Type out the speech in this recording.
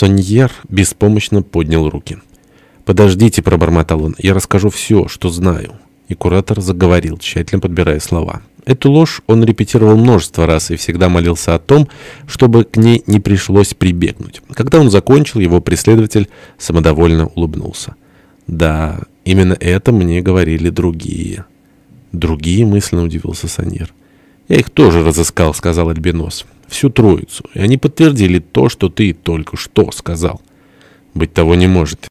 Соньер беспомощно поднял руки. «Подождите», — пробормотал он, — «я расскажу все, что знаю». И куратор заговорил, тщательно подбирая слова. Эту ложь он репетировал множество раз и всегда молился о том, чтобы к ней не пришлось прибегнуть. Когда он закончил, его преследователь самодовольно улыбнулся. «Да, именно это мне говорили другие». «Другие?» — мысленно удивился Саньер. «Я их тоже разыскал», — сказал Альбинос. «Всю троицу. И они подтвердили то, что ты только что сказал». «Быть того не может».